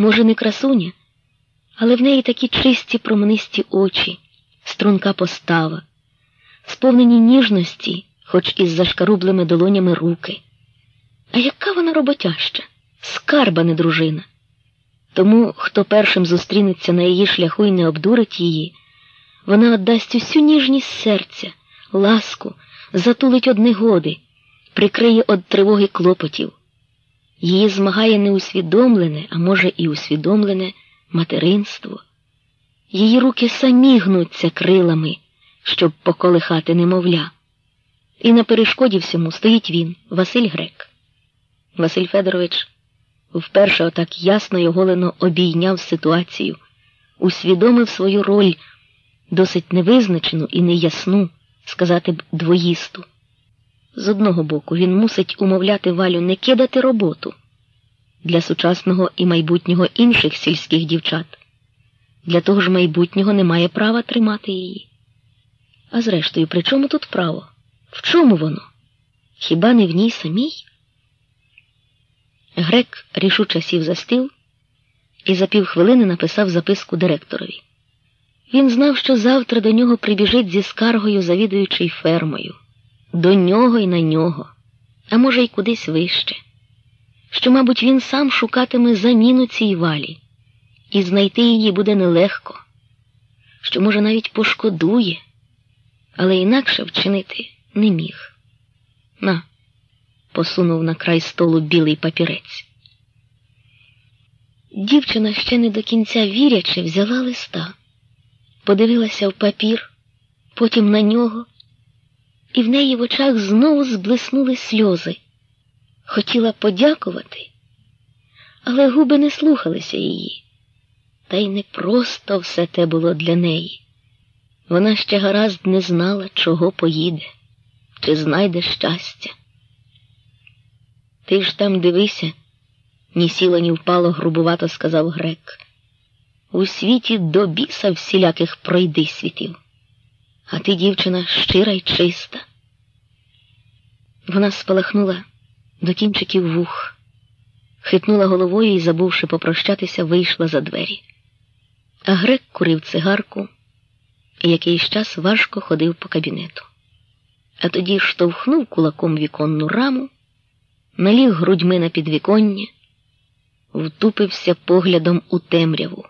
Може, не красуня, але в неї такі чисті променисті очі, струнка постава, сповнені ніжності, хоч із зашкарублими долонями руки. А яка вона роботяща, скарба не дружина. Тому, хто першим зустрінеться на її шляху і не обдурить її, вона віддасть усю ніжність серця, ласку, затулить од негоди, прикриє од тривоги клопотів. Її змагає неусвідомлене, а може, і усвідомлене материнство. Її руки самі гнуться крилами, щоб поколихати немовля. І на перешкоді всьому стоїть він, Василь Грек. Василь Федорович вперше отак ясно й оголено обійняв ситуацію, усвідомив свою роль, досить невизначену і неясну, сказати б, двоїсту. З одного боку, він мусить умовляти Валю не кидати роботу для сучасного і майбутнього інших сільських дівчат. Для того ж майбутнього немає права тримати її. А зрештою, при чому тут право? В чому воно? Хіба не в ній самій? Грек рішуче сів за стіл і за півхвилини написав записку директорові. Він знав, що завтра до нього прибіжить зі скаргою завідуючий фермою, до нього і на нього, а може, й кудись вище, що, мабуть, він сам шукатиме заміну цій валі, і знайти її буде нелегко, що, може, навіть пошкодує, але інакше вчинити не міг. На посунув на край столу білий папірець. Дівчина ще не до кінця вірячи, взяла листа, подивилася в папір, потім на нього, і в неї в очах знову зблиснули сльози. Хотіла подякувати, але губи не слухалися її. Та й не просто все те було для неї. Вона ще гаразд не знала, чого поїде, чи знайде щастя. Ти ж там дивися, ні сіло, ні впало, грубувато сказав грек. У світі до біса всіляких пройди світів, а ти, дівчина, щира й чиста. Вона спалахнула до кінчиків вух, хитнула головою і, забувши попрощатися, вийшла за двері. А грек курив цигарку і якийсь час важко ходив по кабінету. А тоді штовхнув кулаком віконну раму наліг грудьми на підвіконня, втупився поглядом у темряву.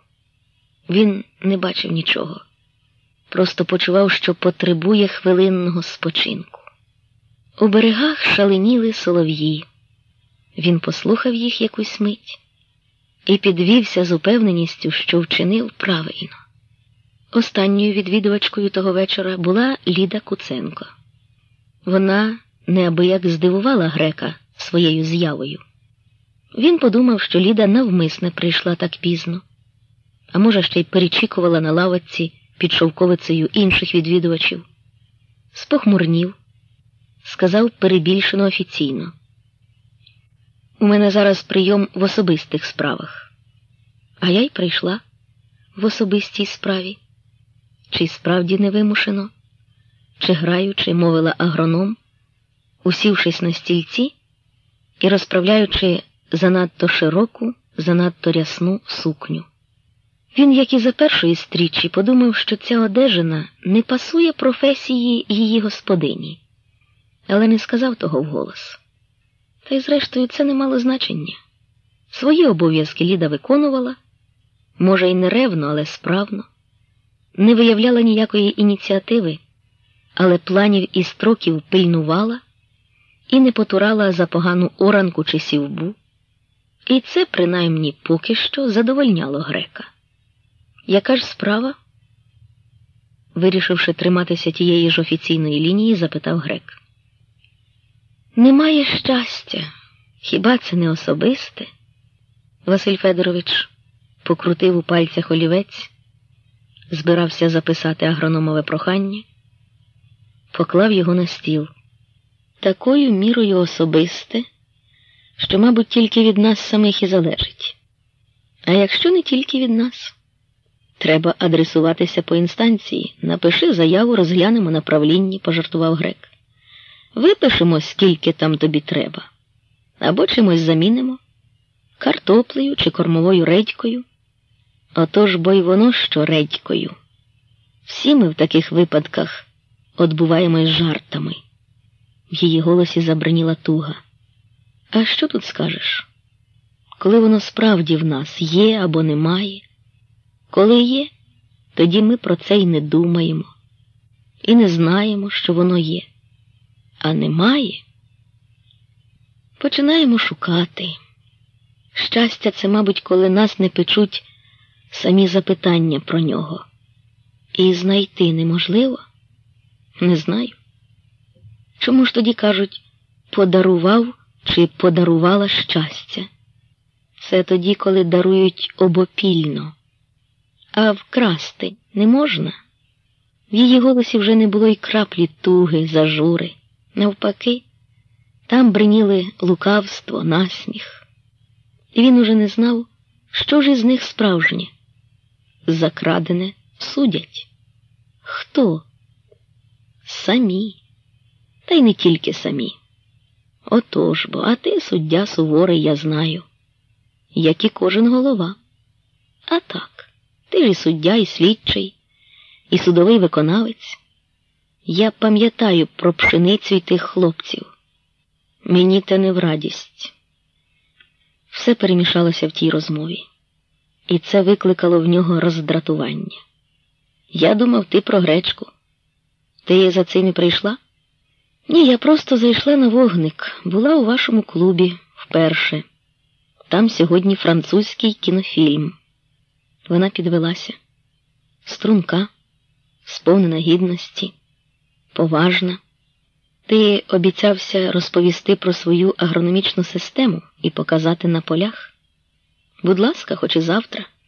Він не бачив нічого, просто почував, що потребує хвилинного спочинку. У берегах шаленіли солов'ї. Він послухав їх якусь мить і підвівся з упевненістю, що вчинив правильно. Останньою відвідувачкою того вечора була Ліда Куценко. Вона неабияк здивувала грека своєю з'явою. Він подумав, що Ліда навмисне прийшла так пізно, а може, ще й перечікувала на лавочці під шовковицею інших відвідувачів. Спохмурнів, сказав перебільшено офіційно. У мене зараз прийом в особистих справах, а я й прийшла в особистій справі. Чи справді невимушено, чи граючи, мовила агроном, усівшись на стільці і розправляючи занадто широку, занадто рясну сукню. Він, як і за першої стрічі, подумав, що ця одежина не пасує професії її господині, але не сказав того вголос. Та й, зрештою, це не мало значення. Свої обов'язки Ліда виконувала, може, й не ревно, але справно, не виявляла ніякої ініціативи, але планів і строків пильнувала і не потурала за погану оранку чи сівбу, і це, принаймні, поки що задовольняло грека. Яка ж справа? Вирішивши триматися тієї ж офіційної лінії, запитав грек. Немає щастя, хіба це не особисте? Василь Федорович покрутив у пальцях олівець, збирався записати агрономове прохання, поклав його на стіл такою мірою особисте, що, мабуть, тільки від нас самих і залежить. А якщо не тільки від нас, треба адресуватися по інстанції. Напиши заяву, розглянемо на правлінні, пожартував грек. Випишемо, скільки там тобі треба, або чимось замінимо. картоплею чи кормовою редькою. Отож бо й воно що редькою. Всі ми в таких випадках одбуваємось жартами. В її голосі забриніла туга. А що тут скажеш? Коли воно справді в нас є або немає, коли є, тоді ми про це й не думаємо, і не знаємо, що воно є, а немає. Починаємо шукати. Щастя, це, мабуть, коли нас не печуть самі запитання про нього. І знайти неможливо? Не знаю. Чому ж тоді кажуть подарував чи подарувала щастя? Це тоді, коли дарують обопільно, а вкрасти не можна. В її голосі вже не було й краплі туги, зажури. Навпаки, там бриніли лукавство, насміх. І він уже не знав, що ж із них справжнє. Закрадене судять. Хто? Самі. Та й не тільки самі. Отож бо, а ти, суддя суворий, я знаю, як і кожен голова. А так, ти ж і суддя, і слідчий, і судовий виконавець. Я пам'ятаю про пшеницю й тих хлопців. Мені те не в радість. Все перемішалося в тій розмові, і це викликало в нього роздратування. Я думав, ти про гречку. Ти за цим і прийшла? Ні, я просто зайшла на вогник, була у вашому клубі вперше. Там сьогодні французький кінофільм. Вона підвелася. Струнка, сповнена гідності, поважна. Ти обіцявся розповісти про свою агрономічну систему і показати на полях? Будь ласка, хоч і завтра.